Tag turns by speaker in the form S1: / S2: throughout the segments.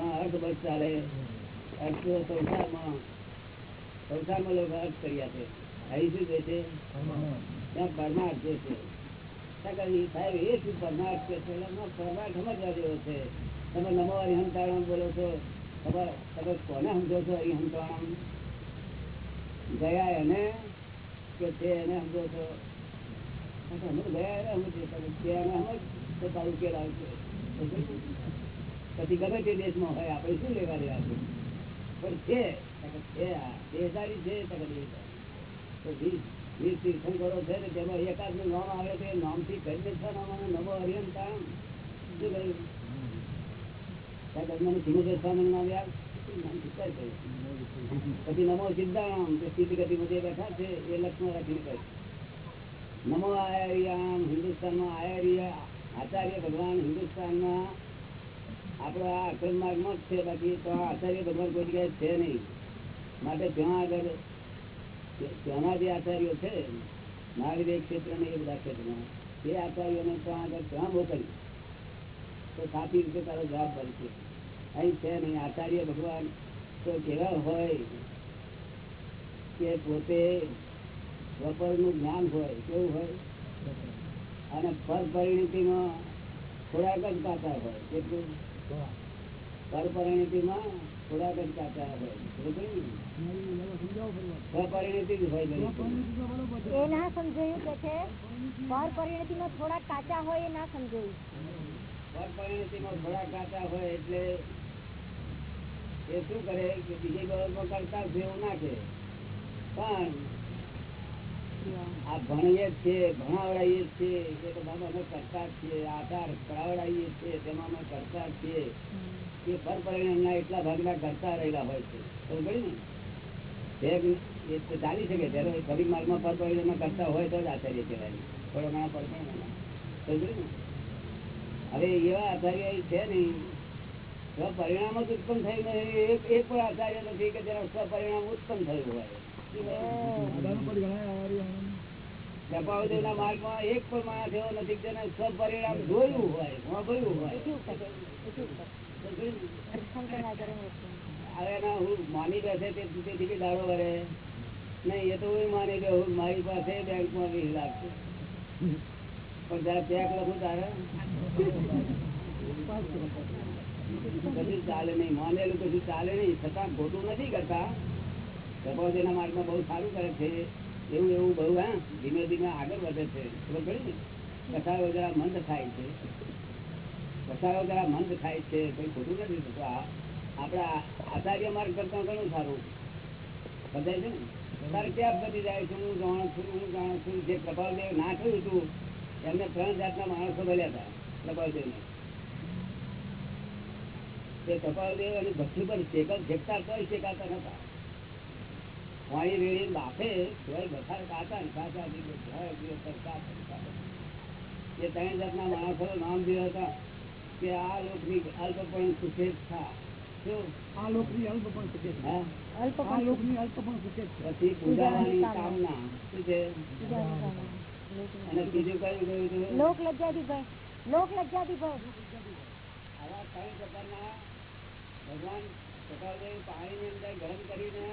S1: અર્થ બસ ચાલે. અર્થ સંસારમાં અહીં શું છે? ત્યાં છે. છે? છે? તમે નમો હરિહંતાણમ બોલો છો. ખબર તમે કોને સમજો છો અહીં હંતાણમ ગયા એને કે તે એને સમજો છો? ગયા એને સમજીએ. તમે તે એને સમજ તો તારું ઉકેલ આવશે પછી ગમે તે દેશમાં હોય, આપણે શું લેવા દેવા છે? પણ છે તો કે છે આ. દેહદારી છે તો કે દેહદારી. તો વીસ વીસ તીર્થંકરો છે ને, તેમાં એકાદનું નામ આવે તો એ નામથી કરી દે છે નામ અને નમો હરિયંતાણમ શું કહ્યું? મને ધીમે સ્વામી નામ યાદ નામથી કરી કહ્યું? પછી નમો સિદ્ધારામ તે સ્થિતિ ગતિ બધે બેઠા છે, એ લક્ષ્મણ રાખીને કહે નમો આયરિયામ, હિન્દુસ્તાનમાં આયરિયા, આચાર્ય ભગવાન હિન્દુસ્તાનમાં આપણો આ અક્રમ માર્ગમાં જ છે બાકી તો આચાર્ય ભગવાન કોઈ જગ્યાએ છે નહીં. માટે ત્યાં આગળ ત્યાંના જે આચાર્યો છે મહાવીર ક્ષેત્ર ને એ બધા ક્ષેત્રમાં એ આચાર્યોને ત્યાં આગળ ત્યાં મોકલી તો સાચી રીતે તારો જવાબ બનશે અહીં છે નહીં. આચાર્ય ભગવાન તો કેવા હોય કે પોતે વપરનું જ્ઞાન હોય કેવું હોય? અને પર પરિણતિમાં થોડાક જ પાતા હોય કેટલું પર પરિણતિમાં થોડાક જ કાચા હોય.
S2: એ ના સમજાયું કે છે. પર પરિણતિ માં થોડા કાચા હોય એ ના સમજાયું.
S1: પરપરિણતિમાં થોડા કાચા હોય એટલે એ શું કરે કે બીજી બાબતમાં કરતા જેવું નાખે પણ આ ભણીએ જ છીએ ભણાવડાવીએ છીએ. એ તો બાબા અમે કરતા છીએ આધાર કરાવડાવીએ છીએ તેમાં અમે કરતા છીએ એ પરપરિણામના એટલા ભાગના કરતા રહેલા હોય છે. સમજ ને? તે ચાલી શકે ત્યારે કવિ માર્ગમાં પરપરિણામમાં કરતા હોય તો જ આચાર્ય કહેવાય. થોડા ઘણા પરપરિણામ સમજ પડી ને? હવે એવા આચાર્ય છે નહીં. સ્વપરિણામ જ ઉત્પન્ન થયું એ પણ આચાર્ય નથી કે જેના સ્વપરિણામ ઉત્પન્ન થયું હોય. માની બેસે દાડો વરે નહીં એ તો હું માની ગયો મારી પાસે બેંકમાં વીસ લાખ છે પણ જરા ચેક લખું તારે કશું ચાલે નહીં માનેલું કશું ચાલે નહીં છતાં ખોટું નથી કરતા. કપાવતીના માર્ગમાં બહુ સારું કરે છે, એવું એવું બહુ, હા, ધીમે ધીમે આગળ વધે છે. ખબર ને? કથાઓ જરા મંદ થાય છે. કથાઓ જરા મંદ થાય છે, કઈ ખોટું નથી થતું. આપણા આચાર્ય માર્ગ કરતા ઘણું સારું. બધાય છે ને? તારે ક્યાં બધી જાય છે? હું જાણું છું, હું જાણું છું. જે પ્રભાવદેવ ના થયું હતું, એમને ત્રણ જાતના માણસો મળ્યા હતા કપાલદેવને તે કપાલદેવ અને ભક્તિ પર શેકલ શેકતા તોય શેકાતા નતા પાણી રેડીને બાફે તોય બખાર કાતા ને કાચા. એ ત્રણ જાતના માણસો નામ જે હતા કે આ લોકની
S3: આ અલ્પ પણ સુખે છે
S2: અલ્પ
S3: આ લોકની અલ્પ પણ સુખે
S1: પછી પૂજાવાની કામના શું છે? અને બીજું કયું કયું
S2: લોક લજ્જાથી ભય લોક લજ્જાથી ભય
S1: આવા ત્રણ પ્રકારના ભગવાન પાણીની અંદર ગરમ કરીને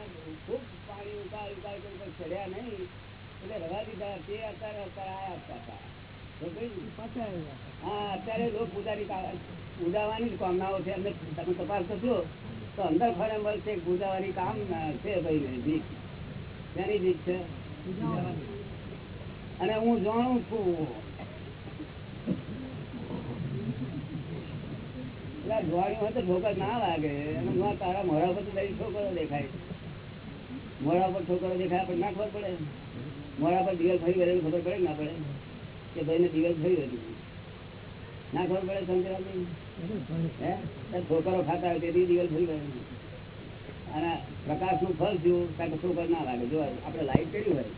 S1: ખૂબ પાણી ઉકાળ ઉકાળ કરી ચડ્યા નહીં એટલે રવા દીધા. તે અત્યારે અત્યારે આ જ પાછા તો કઈ
S3: પાછા આવ્યા
S1: હા અત્યારે લોક પૂજાની કા- પૂજાવાની જ કામનાઓ છે. એમને તમે તપાસ કરશો તો અંદર ફળે મળશે પૂજાવાની કામ છે ભાઈ ભીખ તેની ભીખ છે? અને હું જાણું છું એટલે જોવાની હોય તો ઠોકર ના લાગે અને તારા મોઢા પર તો છોકરો દેખાય. પર ના ખબર પડે. મોઢા પર દિવેલ ખાતા હોય તેથી દિવેલ ફરી વળેલું અને પ્રકાશનું ફળ થયું છોકર ના લાગે જો આપણે લાઈટ કર્યું હોય,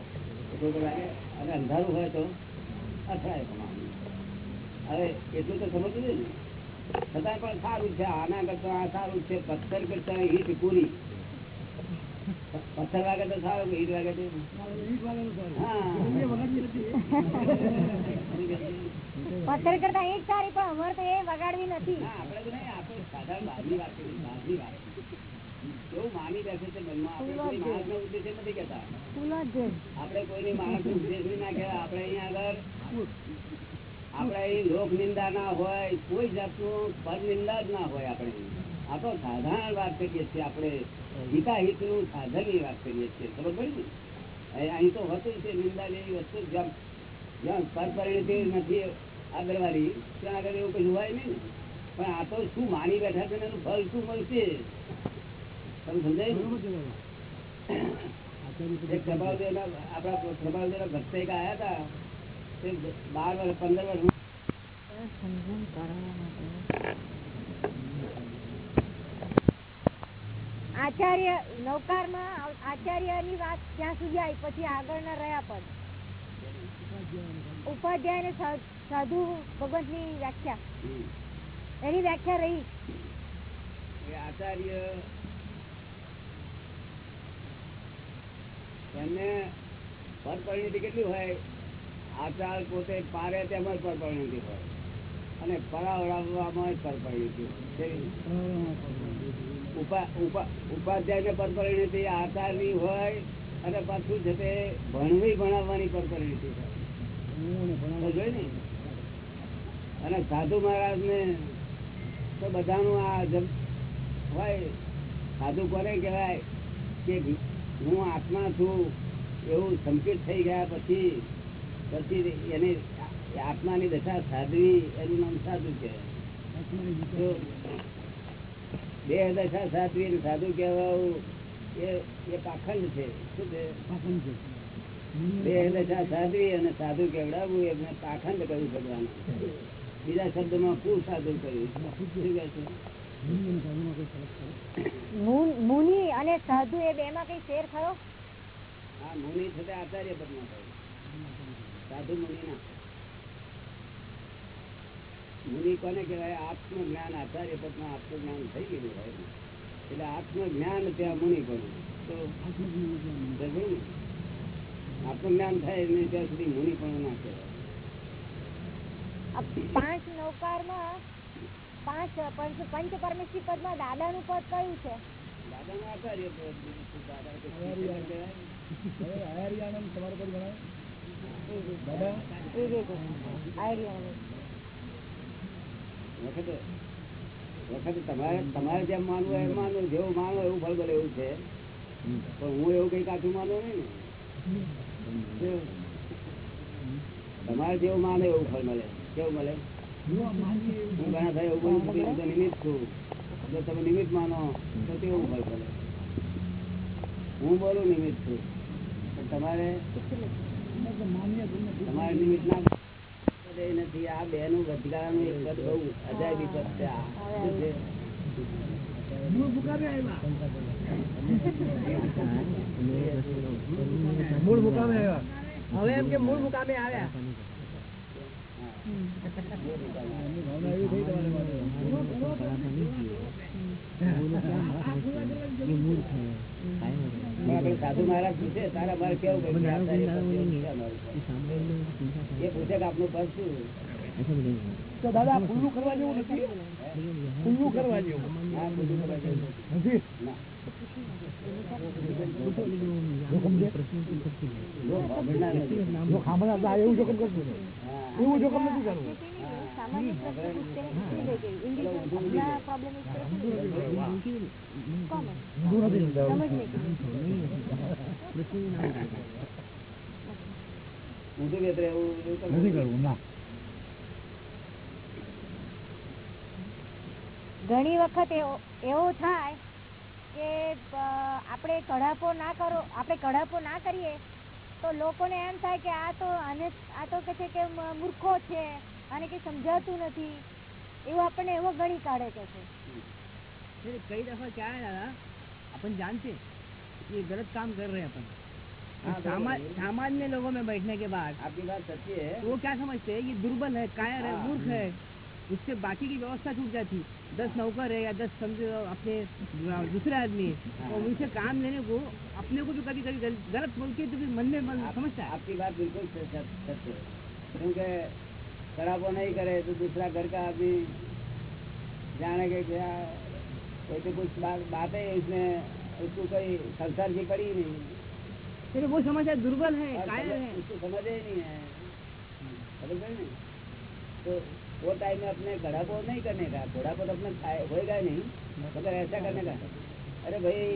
S1: તો છોકર લાગે અને અંધારું હોય તો અથડાય હવે એટલું તો સમજવું જોઈએ ને. છતાં પણ સારું છે. આના કરતા આ સારું છે. પથ્થર કરતા ઈટ પૂરી. પથ્થર વાગે તો સારું ઈટ વાગે તો
S3: નથી.
S2: પથ્થર કરતા ઈટ સારી પણ અમર તો એ વગાડવી નથી.
S1: આપડે આપણે તો નહીં આપણે સાધારણ બહારની વાત કરી બહારની વાત કેવું માની બેસે છે મનમાં આપણે કોઈ માણસનો ઉદ્દેશ્ય નથી કહેતા.
S2: ફૂલો જ છે.
S1: આપણે કોઈની માણસ ઉદ્દેશ ના કહેવાય. આપણે અહીંયા આગળ આપણે લોક નિંદા ના હોય કોઈ જાતનું પદ નિંદા જ ના હોય આપણે. આ તો સાધારણ વાત કરીએ છીએ આપણે. હિતાહિતનું સાધનની વાત કરીએ છીએ બરોબર ને? અહીં તો હોતું છે નિંદા જેવી વસ્તુ જ્યાં જ્યાં પરપરિણતિ નથી આગળવાળી ત્યાં આગળ એવું કઈ હોય નહીં પણ આ તો શું માની બેઠા છે એનું ફળ શું મળશે? તમે સમજાય? આપણા પ્રભાવદેવના ભક્ત એક આયા હતા. બાર વર્ષ પંદર વર્ષ
S2: આચાર્ય નૌકારમાં આચાર્યની વાત ત્યાં સુધી આવી પછી આગળના રહ્યા પણ. ઉપાધ્યાય ને સાધુ સાધુ ભગવંતની વ્યાખ્યા. એની વ્યાખ્યા રહી.
S1: આચાર્ય એમને પરપરિણતિ કેટલી હોય? આચાર પોતે પારે તેમાં પરપરિણતિ હોય. અને પરાવડાવવામાં હોય. ઉપા- ઉપાધ્યાય ને આચારની હોય, અને પાછું છે તે ભણવી ભણાવવાની પરપરિણતિ હોય.
S3: ને?
S1: અને સાધુ મહારાજ ને તો બધાનું આ જમ, હોય. સાધુ કોને કહેવાય કે હું આત્મા છું, એવું સંકેત થઈ ગયા પછી પછી એને આત્માની દશા સાધવી એનું નામ સાધુ કહેવાય દેહ દશા સાધવી ને સાધુ કહેવાવું એ એ પાખંડ છે. શું છે?
S3: પાખંડ છે.
S1: બે દશા સાધવી અને સાધુ કેવડાવવું એમને પાખંડ કહ્યું ભગવાન. બીજા શબ્દમાં કુ સાધુ કર્યું
S3: મુનિ અને
S2: અને સાધુ એ બે માં કઈ ફેર ખરો?
S1: હા મુનિ છે તે આચાર્ય પદમાં થાય સાધુ મુનિ ના મુનિ કોને કહેવાય? આત્મજ્ઞાન આચાર્ય પદમાં આત્મજ્ઞાન થઈ ગયેલું હોય એટલે આત્મજ્ઞાન ત્યાં મુનિ કોને? તો
S3: આત્મજ્ઞાન
S1: ને? થાય એટલે ત્યાં સુધી મુનિ પણ ના કહેવાય.
S2: પાંચ પાંચ નૌકારમાં પાંચ પંચ પંચ પરમેશ્વરી પદમાં છે?
S1: દાદાનું પદ કયું છે દાદા નું
S3: આચાર્ય. પદ દાદા તમારો ગણાય?
S1: તમારે જેમ માનવું એમ માનવું જેવું માનો એવું ફળ મળે એવું છે. પણ હું એવું કઈ કાચું માનું નહીં તમારે જેવું માને એવું ફળ મળે. કેવું મળે? હું ઘણા થાય એવું બોલું છું તો નિમિત્ત છું. જો તમે નિમિત્ત માનો, તો કેવું ફળ મળે હું બોલું નિમિત્ત છું. પણ તમારે
S3: અમે તો માનીએ તમને
S1: તમારે નિમિત્ત ના નથી. આ બેનું વધગાળાનું એક પદ બહુ અજાયબી પદ છે. આ
S3: મૂળ મુકામે આવ્યા. મૂળ હવે એમ કે મૂળ મુકામે આવ્યા. એમની ભાવના એવી થઈ તમારે માટે.
S1: પણ આપણે સાધુ મહારાજ પૂછે તારા મારે કેવું? એ પૂછે કે આપનું પદ શું?
S3: તો દાદા ખુલ્લું કરવા જેવું નથી? ખુલ્લું કરવા જેવું.
S1: હા, બધું કરવા જેવું.
S3: નથી. એવું જોખમ નથી કરવું
S2: ઘણી વખત એવો થાય કે આપણે કઢાપો ના કરો આપણે કઢાપો ના કરીએ તો લોકોને એમ થાય કે આ તો આને આ તો કે છે કે મૂર્ખો છે. આને કઈ સમજાતું નથી એવું આપણને એવો ગણી કાઢે કે છે
S4: फिर कई दफा क्या है दादा अपन जानते हैं ये गलत काम कर रहे हैं अपन
S1: हाँ,
S4: समाज
S1: बराबर।
S4: सामान्य लोगों में बैठने के बाद
S1: आपकी बात सच्ची है
S4: तो वो क्या समझते हैं ये दुर्बल है कायर है
S1: हाँ।
S4: मूर्ख है उससे बाकी की व्यवस्था छूट जाती दस नौकर है या दस समझो अपने दूसरे आदमी
S1: हाँ।
S4: और उनसे काम लेने को अपने को भी कभी कभी गल- गलत बोल के तो फिर मन में मन
S1: आप-
S4: समझता है
S1: आपकी बात बिल्कुल सच- सच सच है क्योंकि शराबो नहीं करे तो दूसरा घर का आदमी जाने के क्या कोई तो कुछ बात बात है इसमें उसको कोई संसार की पड़ी ही नहीं
S4: फिर वो समझ है दुर्बल है
S1: और
S4: कायर
S1: समझ-
S4: है
S1: उसको समझ ही नहीं है समझ गए नहीं तो वो टाइम में अपने घड़ा को नहीं करने का थोड़ा बहुत अपने खाए- होएगा ही नहीं मगर ऐसा करने का अरे भाई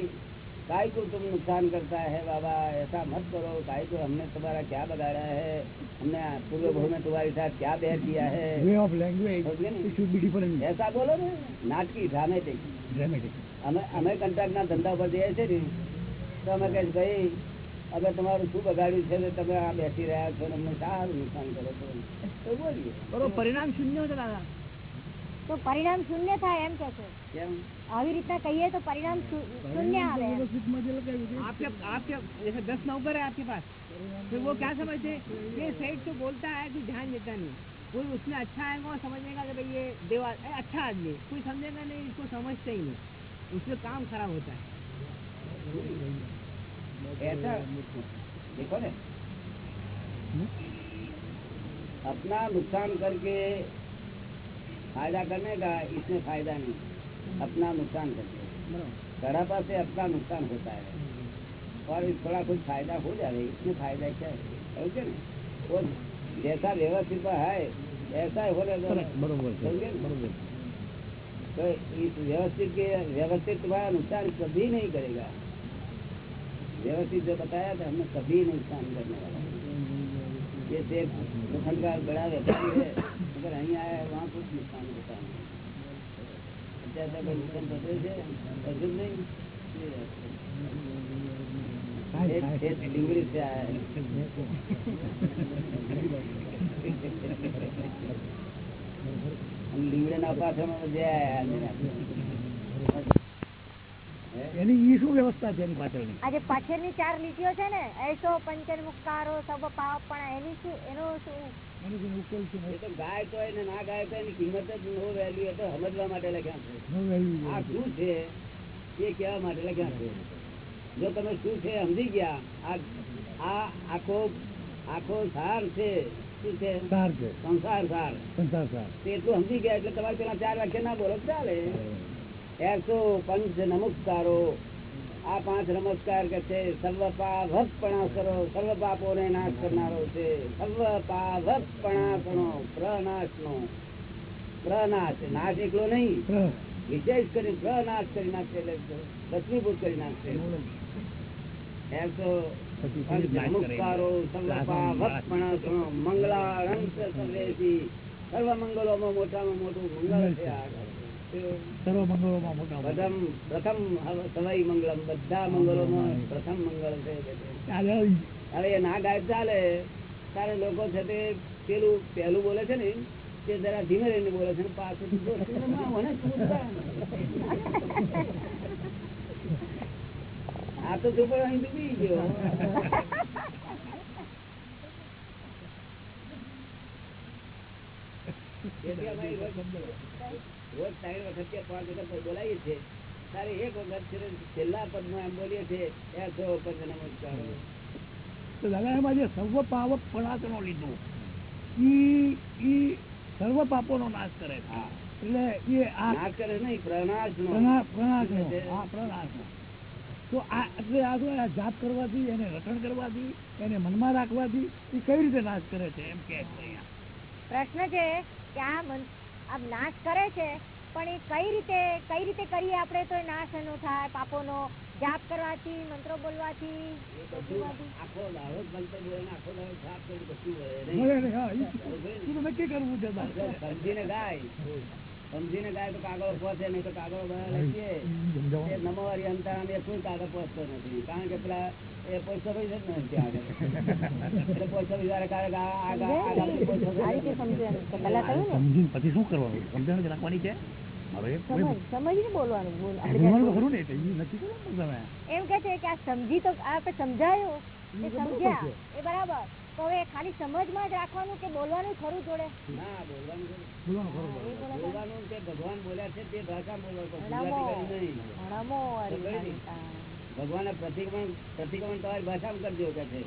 S1: काय को तुम नुकसान करता है बाबा ऐसा मत करो काय को हमने तुम्हारा क्या बगाड़ा है हमने पूर्व भूमि में तुम्हारे साथ क्या बैर किया है
S3: વે ઓફ લેંગ્વેજ
S1: સમજે ને?
S3: ઇટ શુડ બી ડિફરન્ટ
S1: ऐसा बोलो ने नाटकी ड्रामेटिक
S3: ડ્રામેટિક
S1: અમે અમે કંટ્રાક્ટના ધંધા પર જઈએ છીએ ને તો અમે કહીએ ભાઈ હવે તમારું શું બગાડ્યું છે ને તમે આ બેસી રહ્યા છો ને અમને સારું નુકસાન કરો છો તો બોલીએ
S4: બરોબર પરિણામ શૂન્ય હોતા દાદા
S2: તો પરિણામ શૂન્ય થાય એમ કે છે
S1: કેમ
S2: આવી રીતના કહીએ તો પરિણામ શુ- શૂન્ય આવે એમ.
S4: आपके आपके जैसे दस नौकर है आपके पास तो वो क्या समझते हैं ये सेठ तो बोलता है कि ध्यान देता नहीं कोई उसमें अच्छा है वो समझने का कि भाई ये देवा ए, अच्छा आदमी है। कोई समझेगा नहीं इसको समझते ही नहीं उसमें काम खराब होता है
S1: ऐसा देखो ने अपना नुकसान करके फ़ायदा करने का इसमें फ़ायदा नहीं। अपना नुकसान करते सड़ापा से अपना नुकसान होता है। और थोड़ा कुछ फ़ायदा हो जाए इसमें फ़ायदा क्या है? समझे ना? वो जैसा व्यवस्थित है ऐसा होने तो इस व्यवस्थित के व्यवस्थित तुम्हारा नुकसान कभी नहीं करेगा। व्यवस्थित जो बताया था हमें कभी नुकसान करने वाला। ये बड़ा व्यापारी है અગર અહીંયા આવ્યા વહાં કુછ નુકસાન અત્યારે કોઈ નુકસાન થતું છે? હજુ નહીં. લીવડે ના પાછળ આયા
S3: એની ઈ શું વ્યવસ્થા છે એની પાછળની?
S2: આજે પાછળની ચાર લીટીઓ છે ને એસો પંચર મુક્કારો સબ પાપ પણ એની શું એનો શું?
S3: એનો કોઈ ઉકેલ છે?
S1: એ તો ગાય તો હોય ના ગાય તો એની કિંમત જ નો વેલ્યુ એ તો સમજવા માટે લખ્યા છે.
S3: નો વેલ્યુ
S1: આ શું છે? એ કહેવા માટે લખ્યા છે. જો તમે શું છે સમજી ગયા? આ આ આખો આખો સાર છે. શું છે?
S3: સાર છે.
S1: સંસાર સાર.
S3: સંસાર સાર.
S1: તે એટલું સમજી ગયા એટલે તમારે પેલા ચાર વાક્ય ના બોલો ચાલે. પંચ નમસ્કારો. આ પાંચ નમસ્કાર કે છે સર્વ પાવકપણા કરો સર્વ પાપોને નાશ કરનારો છે. સર્વ પાવકપણાપણો પ્રનાશનો. પ્રનાશ. નાશ એકલો નહીં. વિશેષ કરી પ્રનાશ કરી નાખશે એટલે કરી નાખશે. એસો નમસ્કારો સર્વ મંગલો માં સર્વેથી સર્વ મંગળોમાં મોટામાં મોટું મંગળ છે આ
S3: સર્વ મંગળોમાં મોટા
S1: પ્રથમ પ્રથમ સવાઈ મંગળમ બધા મંગળોમાં પ્રથમ મંગળ છે હવે એ ના ગાય ચાલે તારે લોકો છે તે પેલું પહેલું બોલે છે ને તે જરા ધીમે રહીને બોલે છે પાછું. આ તો તું પણ અહીં ડૂબી ગયો તેથી અમારી રોજ રોજ ત્રણ વખત કે પાંચ વખત બોલાવીએ છીએ તારે એક વખત છેલ્લા પદમાં એમ બોલીએ છીએ એ સો પદ નમસ્કાર
S3: તો દાદા એમાં જે સર્વ પાવક પણાતનો લીધો ઈ ઈ સર્વ પાપોનો નાશ કરે છે. એટલે એ આ
S1: નાશ કરે નહીં પ્રણાશ નો
S3: પ્રણા- પ્રણાશનો.
S1: એટલે
S3: હા પ્રણાશનો. તો આ એટલે આ શું જાપ કરવાથી એને રટણ કરવાથી એને મનમાં રાખવાથી એ કઈ રીતે નાશ કરે છે એમ કે
S2: પ્રશ્ન છે કે આમ નાશ કરે છે પણ એ કઈ રીતે કઈ રીતે કરીએ આપણે તો નાશ એનો થાય પાપોનો જાપ કરવાથી મંત્રો બોલવાથી?
S1: આખો દાડો મંત્ર બોલે આખો કરી બધું
S3: નક્કી કરવું છે
S1: સમજીને ગાય. સમજીને ગાય તો કાગળ પહોંચે નહીં તો કાગળ લખીએ નમો હરિયંતારામ એ કોઈ કાગળ પહોંચતો નથી. કારણ કે પેલા એ પૈસા પૈસા જ નથી આગળ.
S3: સમજીને પછી શું કરવાનું સમજણ રાખવાની છે
S2: રાખવાનું કે બોલવાનું ખરું જોડે
S1: ના બોલવાનું.
S3: બોલવાનું
S1: ભગવાન બોલ્યા છે તે ભાષા બોલવાનું? ભગવાને પ્રતિક્રમણ પ્રતિક્રમણ તમારી ભાષામાં કરજો કે છે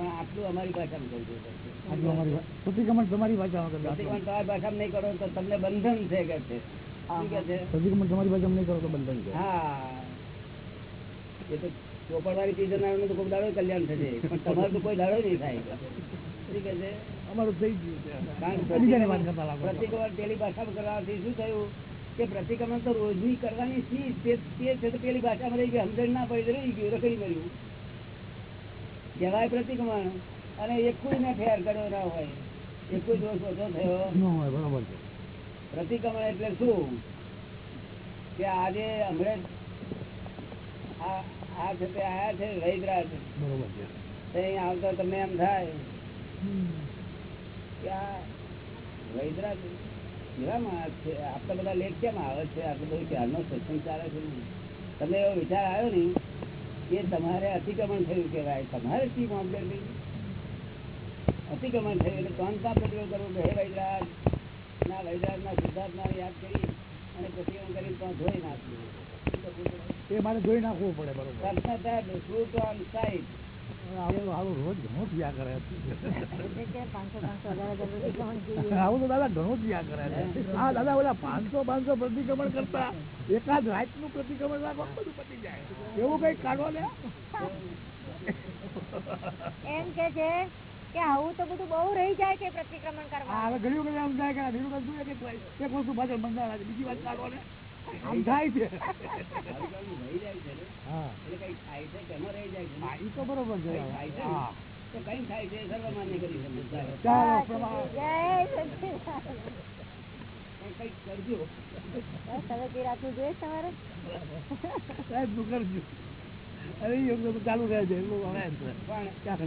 S1: પણ આટલું અમારી ભાષામાં કરજો કે
S3: અમારી પ્રતિક્રમણ તમારી ભાષામાં
S1: પ્રતિક્રમણ તમારી ભાષામાં નહીં કરો તો તમને બંધન છે કે છે? શું કે છે?
S3: પ્રતિક્રમણ તમારી પાસે નહીં કરો તો બંધન છે.
S1: હા. એ તો ચોપડવાળી ચીજો તો કોઈ દાડો કલ્યાણ થશે. પણ તમારું તો કોઈ દાડો નહીં થાય. શું છે?
S3: અમારું થઈ ગયું.
S1: પ્રતિક્રમણ પેલી ભાષામાં કરવાથી શું થયું? કે પ્રતિક્રમણ તો રોજની કરવાની ચીજ તે તે છે તો પેલી ભાષામાં રહી ગઈ. સમજણ ના પડી રહી ગયું રખડી મળ્યું કહેવાય પ્રતિક્રમણ અને એકુય ને ફેર કર્યો ના હોય. એક દોષ ઓછો થયો.
S3: ન હોય બરાબર છે.
S1: પ્રતિક્રમણ એટલે શું? કે આજે હમણે આ છે તે આયા છે વૈદરાજ
S3: બરોબર છે.
S1: અહીં આવતા તમને એમ થાય કે આ વૈદરાજ કેવા માણસ છે. આપણા બધા લેખ કેમ આવે છે? આટલું બધું ક્યારનો સત્સંગ ચાલે છે. તમને એવો વિચાર આવ્યો ને કે તમારે અતિક્રમણ થયું કહેવાય. તમારે શી મામલે અતિક્રમણ થયું એટલે કોનતા પ્રતિરોધ કરવો કે હે વૈરાજ ના વૈરાજ ના સિદ્ધાર્થ ના યાદ કરી અને પ્રતિક્રમણ કરી તો ધોઈ નાખ્યું.
S3: એ મારે જોઈ નાખવું પડે બરોબર. આવું રોજ ઘણું થયા કરે
S2: કે પ્રતિક્રમણ
S3: આવું તો દાદા ઘણું થયા કરે છે. હા દાદા ઓલા પાંચસો પાંચસો પ્રતિક્રમણ કરતા એકાદ રાતનું પ્રતિક્રમણ રાખો બધું પતી જાય. એવું કઈ કાઢો ને?
S2: એમ કે છે કે આવું તો બધું બહુ રહી જાય છે પ્રતિક્રમણ કરવા.
S3: હવે ઘણી વખત એમ થાય કે ધીરુભાઈ શું કે એક વસ્તુ પાછળ બંધારા બીજી વાત કાઢો ને? છે. ચાલો રહે છે?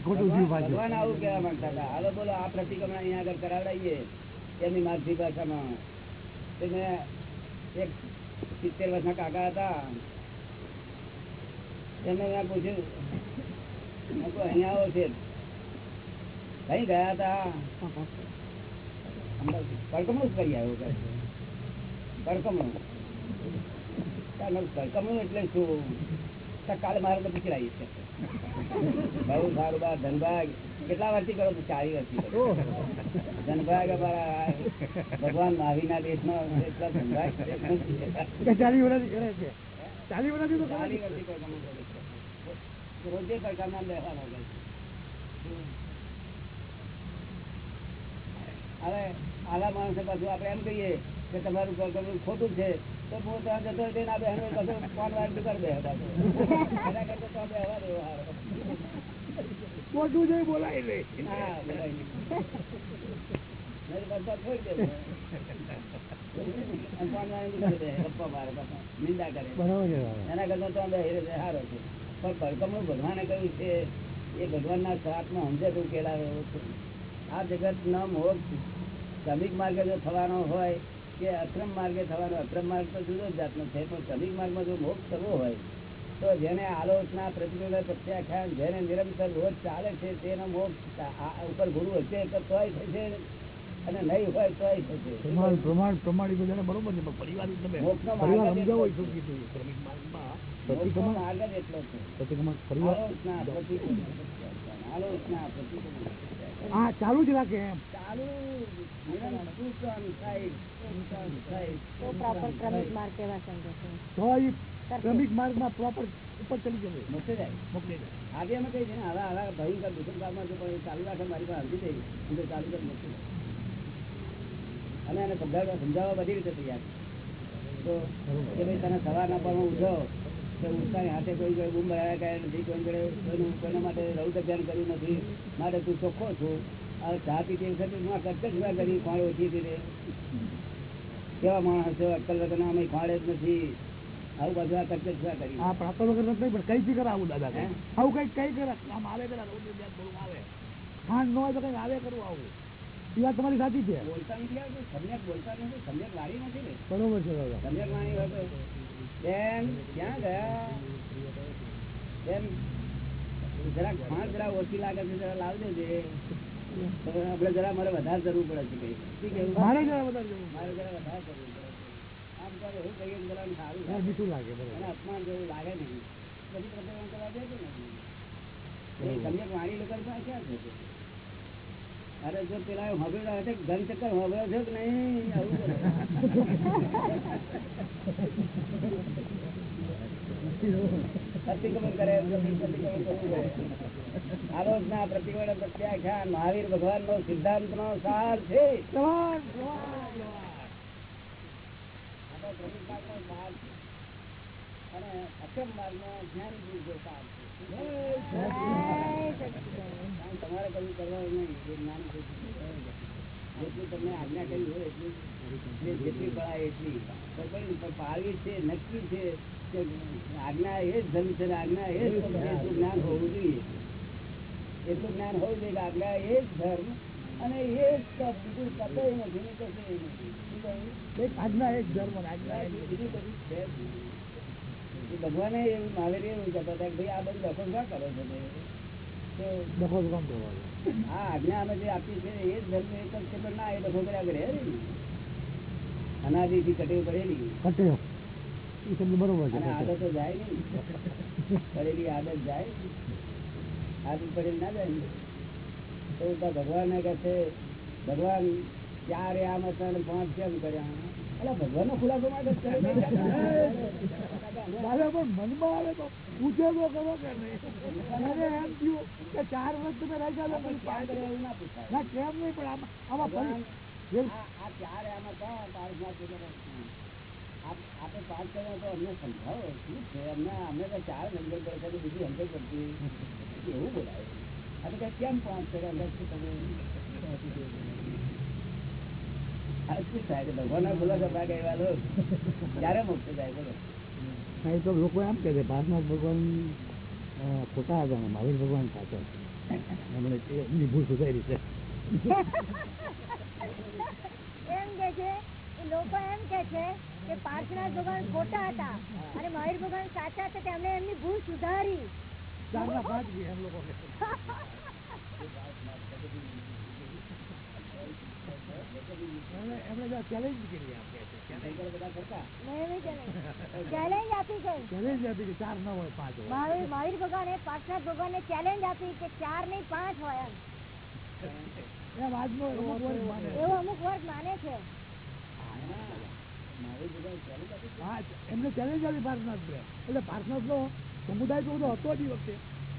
S3: ખોટું
S1: ભગવાન આવું કેવા માંગતા હતા. હાલો બોલો આ પ્રતિક્રમણ અહીંયા આગળ કરાવડાવીએ એમની માર્ગી ભાષામાં એક સિત્તેર વર્ષના કાકા હતા. એમને મેં પૂછ્યું અહીંયા આવો છે કઈ ગયા હતા. કડકમણું જ કરી આવ્યો કે કડકમણું કડકમણું એટલે શું? કાલે મારે તો પીછડાવીશ છે. બહુ સારું બા ધનભાગ કેટલા વર્ષથી કરો છો? ચાલી વર્ષથી કરો. ભગવાન મહાવીરના દેશનો એટલા ધનભાગ
S3: ચાલી વર્ષથી કરે છે. ચાલી વર્ષથી તો
S1: ચાલી વર્ષથી કડકમણું કરે છે. રોજે કડકામાં બેસવાનો હવે આલા માણસે પાછું આપણે એમ કહીએ કે તમારું કડકમણું ખોટું છે તો હું ત્યાં જતો હોય તેના બહેનો પાછું કોણ વાર દુકાન બે પાછું એના કરતા તો દેવો
S3: બોલાય લે.
S1: કડકમનું ભગવાને કહ્યું છે એ ભગવાનના શ્રાપમાં સમજે તો કેળાવે એવો છે. આ જગતના મોક્ષ શ્રમિક માર્ગે જો થવાનો હોય કે અક્રમ માર્ગે થવાનો અક્રમ માર્ગ તો જુદો જાતનો છે પણ શ્રમિક માર્ગમાં જો મોગ કરવો હોય તો જેને આલોચના પ્રતિકૂળ પ્રત્યાખ્યાન જેને નિરંતર રોજ ચાલે છે તેનો મોક્ષ ઉપર ગુરુ હશે તો તોય થશે અને નહીં હોય તોય થશે
S3: પ્રમાણ પ્રમાણ પ્રમાણિક બધાને બરોબર છે પરિવાર પરિવાર સમજાવો કીધું
S1: છે.
S3: હા ચાલુ જ રાખે એમ
S1: ચાલુ.
S2: તો પ્રોપર ક્રમિક માર્ગ કેવા સમજે
S3: તો શ્રમિક માર્ગમાં પ્રોપર ઉપર ચડી જશે
S1: મોકલી જાય
S3: મોકલી જાય
S1: આજે અમે કહીએ ને હવે આવા ભયંકર પણ એ ચાલુ રાખે મારી પાસે સમજી હું તો ચાલુ કરી મોકલી અને એને સમજાવવા સમજાવવા બધી રીતે તૈયાર તો કે ભાઈ તને સવારના પણ ઉઠો તો ઉઠતાની હાથે કોઈ કોઈ બૂમ ભરાયા કરે નથી કોઈ જોડે કોઈનું કોઈના માટે રૌદ અભિયાન કર્યું નથી માટે તું ચોખ્ખો છું. આ ચા પીતી વખતે હું ના કરી? ખોળ ઓછી હતી કેવા માણસ અક્કલ વગરના અમે ખોળે જ નથી. આવું બધું આ કટકટ શું કરી
S3: હા પણ આ તો વગર નથી પણ કઈ થી કરાવું દાદા
S1: હે?
S3: આવું કઈ કઈ કરે આમ આવે કરે થોડું આવે. ખાંડ ન હોય તો કઈ આવે કરવું આવું. એ વાત તમારી સાચી છે.
S1: બોલતા નથી આવતું. સમ્યક બોલતા નથી. સમ્યક વાળી નથી ને?
S3: બરોબર છે દાદા.
S1: સમ્યક વાણી હોય તો. બેન ક્યાં ગયા? બેન જરા ખાંડ જરા ઓછી લાગે છે જરા છે તો આપણે જરા મારે વધારે જરૂર પડે છે કઈ.
S3: મારે જરા વધારે જરૂર
S1: મારે જરા વધારે જરૂર પડે આમ એવું કહીએ કે સારું
S3: મીઠું લાગે
S1: એને અપમાન જેવું લાગે નહીં. પછી પ્રતિક્રમણ કરવા દે છે ને. એ વાણી લોકો પાસે ક્યાં છે? અરે જો પેલા હબેડા હશે ઘન ચક્કર હબેડો છે કે નહીં? આવું. પ્રતિક્રમણ કરે પ્રતિક્રમણ કરવું પડે. આલોચના પ્રતિક્રમણ પ્રત્યાખ્યાન મહાવીર ભગવાન નો સિદ્ધાંત નો સાર છે સાર છે. તમારે કશું કરવાનું નહીં જેટલું તમને આજ્ઞા કરી હોય એટલું જેટલી પડાય એટલી પણ પાડવી છે નક્કી છે કે આજ્ઞા એ જ ધર્મ છે આજ્ઞા એ જ જ્ઞાન હોવું જોઈએ એટલું જ્ઞાન હોવું જોઈએ કે આજ્ઞા એ જ ધર્મ અને એ જ બીજું કતઈ નથી કશું નથી કહ્યું?
S3: એક ધર્મ ને આજ્ઞા એક
S1: બીજું કશું છે જ નહીં. એ ભગવાને એવું મહાવીર એવું કહેતા હતા ભાઈ આ બધું દખલ શા કરો છો તે? તો
S3: દખો જ કામ કરવાનું.
S1: આ આજ્ઞા અમે જે આપી છે એ જ ધર્મ એક જ પણ ના એ ડખો કર્યા કરે અનાદિથી કટેવ કરેલી
S3: કટ્યો. એ શબ્દ બરોબર છે
S1: આદતો જાય નહીં કરેલી આદત જાય આદત કરેલી ના જાય તો ભગવાન કહે છે ભગવાન ચાર આમ હતા પાંચ કેમ કર્યા. એટલે ભગવાન નો ખુલાસો માટે જ કરે છે.
S3: દાદા પણ મનમાં આવે તો પૂછે તો ખરો કે નહીં? એમ થયું કે ચાર વર્ષ તમે રહી ગયા
S1: એવું ના પૂછાય.
S3: કેમ નહીં પણ આમાં
S1: આ આ ચાર આમ આપણે પાંચ કર્યા તો અમને સમજાવો શું છે? અમને અમે તો ચાર નંબર કરતા તો બીજી સમજ કરતી. એવું બોલાય. અને કેમ પાંચ કર્યા? અંદર તમે લોકો ક્યારે બોલો
S3: તો લોકો એમ કે છે ભારતનાથ ભગવાન ખોટા હતા મહાવીર ભગવાન સાચા એમણે એમની ભૂલ સુધારી છે.
S2: એમ કે છે લોકો એમ કે છે કે પાર્થનાથ ભગવાન ખોટા હતા અને મહાવીર ભગવાન સાચા હતા તેમણે એમની ભૂલ સુધારી.
S3: ચારના પાંચ એમ લોકો કહે. એમણે એમણે જો ચેલેન્જ કરી આમ કહે છે
S1: નહીં બધા કરતા?
S2: ચેલેન્જ આપી છે.
S3: ચેલેન્જ આપી કે ચાર ન હોય પાંચ હોય.
S2: મહાવીર મહાવીર ભગવાને પાર્થનાથ ભગવાનને ચેલેન્જ આપી કે ચાર નહીં પાંચ હોય એમ.
S3: એમ આજનો અમુક વર્ગ માને છે.
S2: એવો અમુક વર્ગ માને છે.
S1: મારી બધા ચાલુ રાખી.
S3: હા એમને ચેલેન્જ આપી પાર્થનાથ બે એટલે પાર્થનાથનો સમુદાય તો બધો હતો જ વખતે.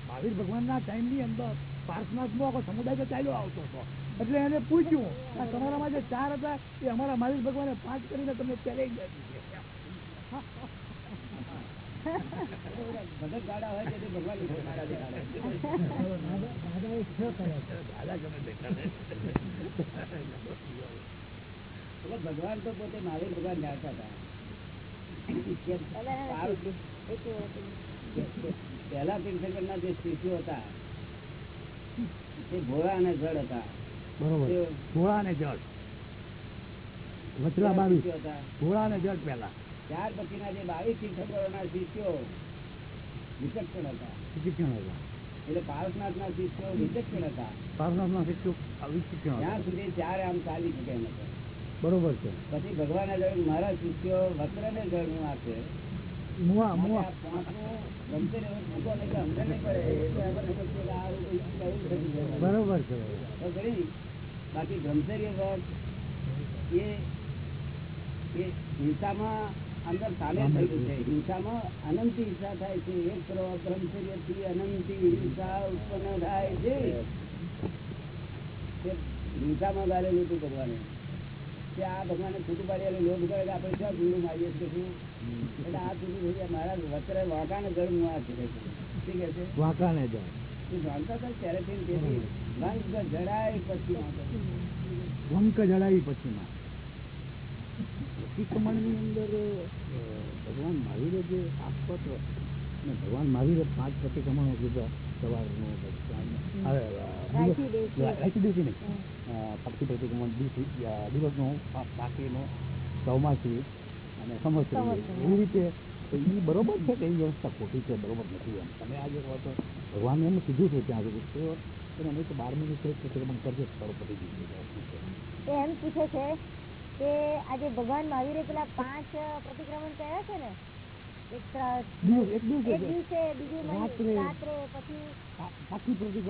S3: મહાવીર ભગવાનના ટાઈમની અંદર પાર્થનાથનો આખો સમુદાય તો ચાલ્યો આવતો હતો. એટલે એને પૂછ્યું આ તમારામાં જે ચાર હતા એ અમારા મહાવીર ભગવાને પાંચ કરીને તમને
S1: તો પોતે મહાવીર ભગવાન જાણતા હતા. પહેલા તીર્થંકરના જે શિષ્યો હતા તે ભોળા અને જડ હતા.
S3: બરોબર. ભોળા ને જળ. વચલા બાવીસ.
S1: હતા.
S3: ભોળા ને જળ પહેલા.
S1: ત્યાર પછીના જે બાવીસ તીર્થંકરોના શિષ્યો વિચક્ષણ હતા. એટલે પારસનાથના શિષ્યો વિચક્ષણ હતા. ત્યાં સુધી ચાર આમ ચાલી શકે એમ
S3: બરોબર છે.
S1: પછી ભગવાન મારા શિષ્યો વસ્ત્ર ને જળનું આપે.
S3: મુવા મુવા. બરોબર છે.
S1: બાકી બ્રહ્મચર્ય વ્રત એ એ હિંસામાં અંદર સામે થઈ ગયું છે. હિંસામાં અનંતી હિંસા થાય છે. એક બ્રહ્મચર્યથી અનંતી હિંસા ઉત્પન્ન થાય છે. હિંસામાં ગાળેલું હતું ભગવાને કે આ ભગવાને છૂટું પાડી લોભ કરે આપણે ક્યાં ગુરુ મારીએ છીએ એટલે આ છૂટું થઈ ગયા મારા વચરે વાંકાને જળ મુવા છે છે. શું કહે છે
S3: વાંકા ને જળ
S1: તું જાણતા હતા ત્યારે તેથી રંગ જડાય પછી.
S3: વંક પ્રતિક્રમણની અંદર ભગવાન મહાવીરે જે આપપત્ર ભગવાન મહાવીરે પાંચ પ્રતિક્રમણો કીધા સવારનો. હવે,
S2: રાયથી
S3: દિવસે નહીં. અ, પ્રતિક્રમણ દિવસનો બાકીનો ચોમાસી અને સંવત્સરી. એવી રીતે તો એ બરોબર છે કે એ વ્યવસ્થા ખોટી છે? બરોબર નથી એમ. તમે આજે કહો તો ભગવાને એમ કીધું છે ત્યાં સુધી તો પણ અમે તો બારમી ની પ્રતિક્રમણ કરજો તો ખબર પડી ગઈ છે શું છે.
S2: એ એમ પૂછે છે કે આજે ભગવાન મહાવીરે પેલા પાંચ પ્રતિક્રમણ કર્યા છે ને?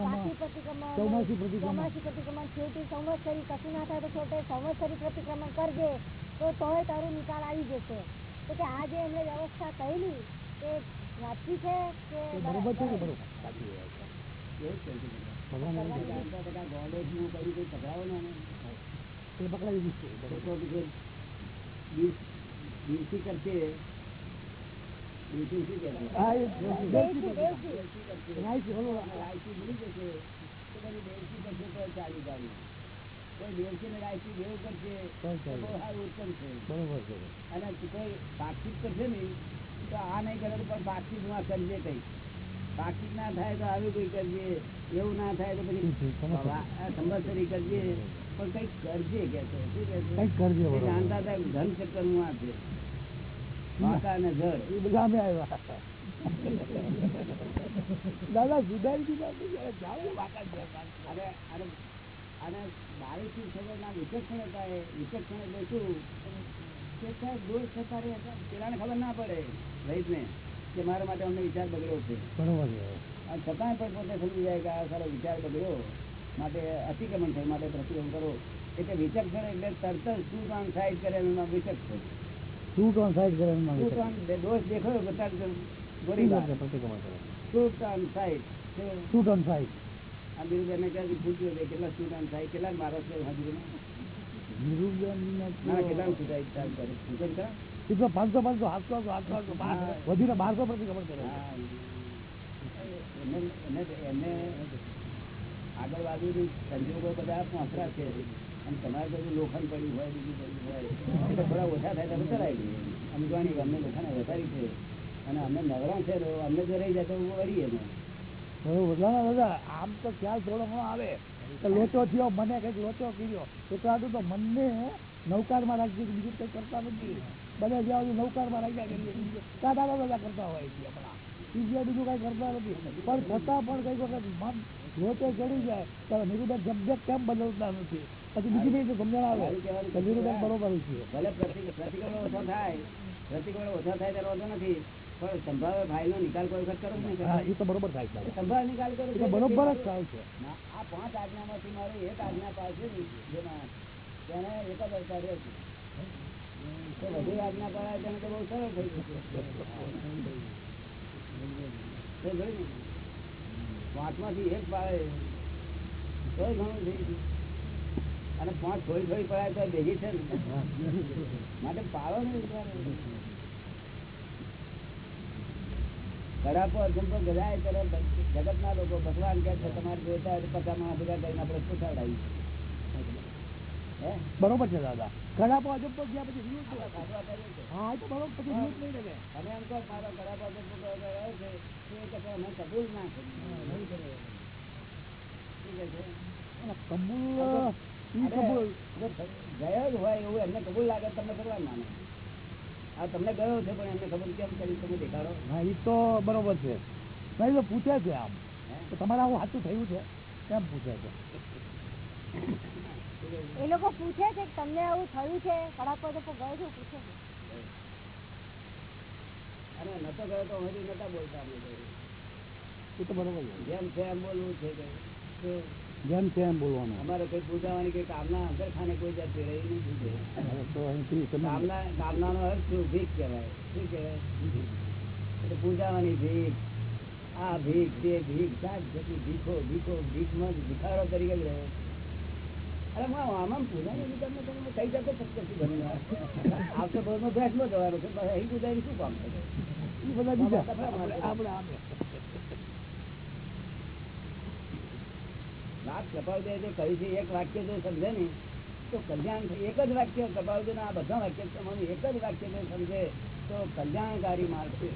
S3: ચોમાસી પ્રતિક્રમણ.
S2: કરજે તો તોય તારું નિકાલ આવી જશે. તો કે આ જે એમણે વ્યવસ્થા કહેલી તે સાચી છે કે
S3: બરોબર છે બરોબર?
S1: કે દિવસી કરશે દિવસી કરશે. ને
S3: તો
S1: આ નહીં કરે પણ બાતચીતમાં કરજે કઈ બાકી ના થાય તો આવી કોઈ કરજે એવું ના થાય તો પછી સંવત્સરી કરજે પણ કંઈક કરજે કે છે શું કે છે જાણતા હતા ધન ચક્કરનું આ છે
S3: દાદા સુધારી દીધા.
S1: અને બાવીસી સગવડના વિચક્ષણ હતા એ. વિચક્ષણ એટલે શું? કે સાહેબ દોષ થતા રહે પેલાને ખબર ના પડે રહીશને કે મારા માટે અમને વિચાર બગડ્યો છે. અને છતાંય પણ પોતે સમજી જાય કે આ સારો વિચાર બગડ્યો માટે અતિક્રમણ થયું માટે પ્રતિક્રમણ કરો. એટલે વિચક્ષણ એટલે તરત જ શું કામ થાય કરે એમાં વિચક્ષણ.
S3: શું ટોન સાઈડ કરે એમાં
S1: શું
S3: વિચાર.
S1: કામ દોષ દેખાયો
S3: શું
S1: ગોળી
S3: કરશે પ્રતિક્રમણ કરે
S1: શું કામ સાઈડ શું
S3: શું સાઈડ
S1: આ બિરુબેનને ક્યાંથી પૂછ્યું છે? કેટલા સ્ટુડન્ટ થાય કેટલા મારો છે
S3: તો પાંચસો પાંચસો સાતસો આઠસો આઠસો બાર. વધીને બારસો પ્રતિક્રમણ કરે
S1: એને એને એને આગળ બાજુની સંજોગો બધા પહોંચરા છે. અને તમારે બધું લોખંડ પડ્યું હોય, બીજું પડ્યું હોય. એટલે થોડા ઓછા થાય તમે કરાવી દઈએ અમે જાણીએ અમને લોખંડ વધારી છે, અને અમને નવરા છે તો અમને જો રહી જાય તો વળીએ
S3: બરોબર આમ તો ખ્યાલ થોડો ઘણો આવે લોચો થયો, મને કંઈક લોચો કર્યો. એટલા હાટુ તો મનને નૌકારમાં બીજું કઈ કરતા નથી. બધા જ્યાં સુધી નૌકારમાં રાખ્યા કરીએ. દાદા દાદા કરતા હોય છે હમણાં. બીજું બીજું કઈ કરતા નથી. પણ છતાં પણ કઈ વખત મન લોચો ચડી જાય, તો નિરુબેન સબ્જેક્ટ કેમ બદલતા નથી? પછી બીજી બીજી સમજણ આવે. બરોબર છે.
S1: ભલે પ્રતિક્રમણ ઓછો થાય પ્રતિક્રમણ ઓછો થાય ત્યારે વાંધો નથી પણ સંભાવે ફાઇલનો નિકાલ કોઈ વખત કરો જ
S3: હા એ તો બરોબર થાય છે. દાદા.
S1: નિકાલ કરો
S3: તો બરોબર જ થાય છે.
S1: આ પાંચ આજ્ઞામાંથી મારે એક આજ્ઞા પાડશે જેમાં તેને એક જ અવતાર છે તો બધી આજ્ઞા પાડે તેને તો બહુ સરળ થઈ જશે તો પાંચમાંથી એક પાડે તોય ઘણું થઈ ગયું. અને પાંચ થોડી થોડી પડાય તો ભેગી છે માટે પાડો ને ગજાય ત્યારે જગતના લોકો ભગવાન કે છે તમારે જોઈતા હોય પચાસ માણસ ભેગા કરીને આપણે પૂછાવડાવી
S3: બરોબર છે દાદા. અજબ તો ગયા પછી. હા તો બરોબર પછી વિયુદ્ધ નહીં રહે
S1: તમે એમ કહો મારો ખરાબ અજંપો ગયો છે. એ અમે કબૂલ ના
S3: કબૂલ
S1: જો ગયો જ હોય એવું એમને કબૂલ લાગે તમને ભગવાન માને આ તમને ગયો છે પણ એમને ખબર કેમ કરી તમે દેખાડો.
S3: હા એ તો બરોબર છે. ના તો પૂછે છે આમ. તો તમારે આવું સાચું થયું છે? કેમ પૂછે છે?
S2: એ લોકો પૂછે છે તમને આવું થયું છે? કડાકો જપો ગયો છે પૂછે છે.
S1: અને નતો ગયો તો હજી નતા બોલતા
S3: એ તો બરોબર છે.
S1: જેમ છે એમ બોલવું છે કે તો
S3: જેમ છે એમ બોલવાનું.
S1: અમારે કઈ પૂજાવાની કઈ કામના અંતર ખાને કોઈ જાત રહી નથી કામના કામનાનો અર્થ શું? ભીખ કહેવાય. શું કહેવાય? એટલે પૂજાવાની ભીખ. આ ભીખ તે ભીખ સાત જતી ભીખો ભીખો ભીખમાં જ ભિખારો તરીકે જ રહ્યો અરે હું આમાં પૂજા નથી તમને તમે કઈ જાતે સત્યથી બની આવશે બહુ ભેંસમાં જવાનું છે બસ અહીં પૂજાની શું કામ છે
S3: એ બધા બીજા. આપણે આપણે આપણે
S1: વાત કપાવજે જે કહ્યું છે એક વાક્ય જો સમજે ને. તો કલ્યાણ એક જ વાક્ય કપાવજે ને આ બધા વાક્ય તમારું એક જ વાક્ય જો સમજે તો કલ્યાણકારી માર્ગ છે.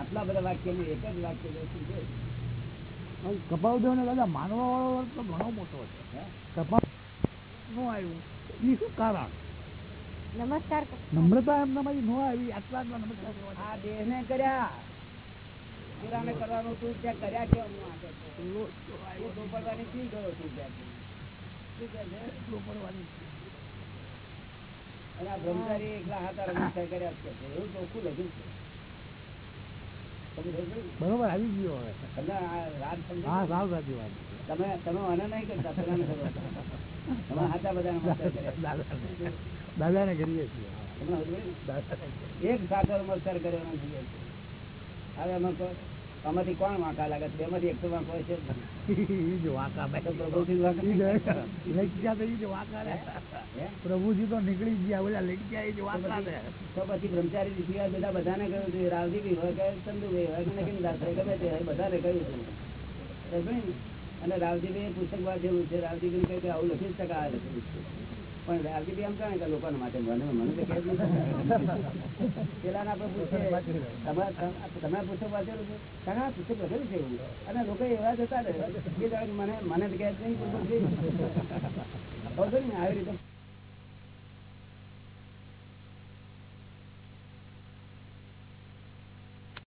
S1: આટલા બધા વાક્યનું એક જ વાક્ય જો સમજે.
S3: કપાવદેવ ને દાદા માનવા વાળો તો ઘણો મોટો છે? કપાવ નો આવ્યું. એ શું કારણ?
S2: નમસ્કાર.
S3: નમ્રતા એમનામાં નો આવી. આટલા આટલા નમસ્કાર કરવા
S1: આ દેહને કર્યા. પેલાને કરવાનું તું ત્યાં કર્યા કેમ હું આ કહે છે? એ ચોપડવાની શી ગયો તું ત્યાં? અને આ બ્રહ્મચારી એકલા હાથા નમસ્કાર કર્યા છે. એવું ચોખ્ખું લખ્યું છે. તમે
S3: બરોબર આવી ગયો હવે.
S1: તમને આ રાત
S3: હા સાવ સાચી વાત.
S1: તમે તમે મને નહીં કરતા પેલાને ખબર તમે હાથા બધા
S3: દાદા ને કરીએ છીએ.
S1: ને? એક સાકર મસ્તર કર્યો નથી હવે આમાંથી કોણ વાંકા લાગે છે? એમાંથી એક તો વાંકો છે?
S3: પ્રભુજી તો નીકળી ગયા બધા ઈ જ વાંકા
S1: તો પછી બ્રહ્મચારી સિવાય બધા બધાને કહ્યું છે રાવજીભાઈ હોય કે ચંદુભાઈ હોય કે નગીનદાસ હોય ગમે તે હોય બધાને કહ્યું છે? અને રાવજીભાઈ પુસ્તક વાંચેલું છે. રાવજીભાઈ કહ્યું કે આવું લખી શકાય લખેલું છે. પણ રાવજીભાઈ એમ કહે કે લોકોના માટે મને મને પેલાને આપણે પૂછીએ તમે પુસ્તક વાંચેલું છે ઘણા પુસ્તક લખેલું છે એવું અને લોકો એવા જતા રહે કે મને મને તો કહે નહીં. ખબર આવી રીતે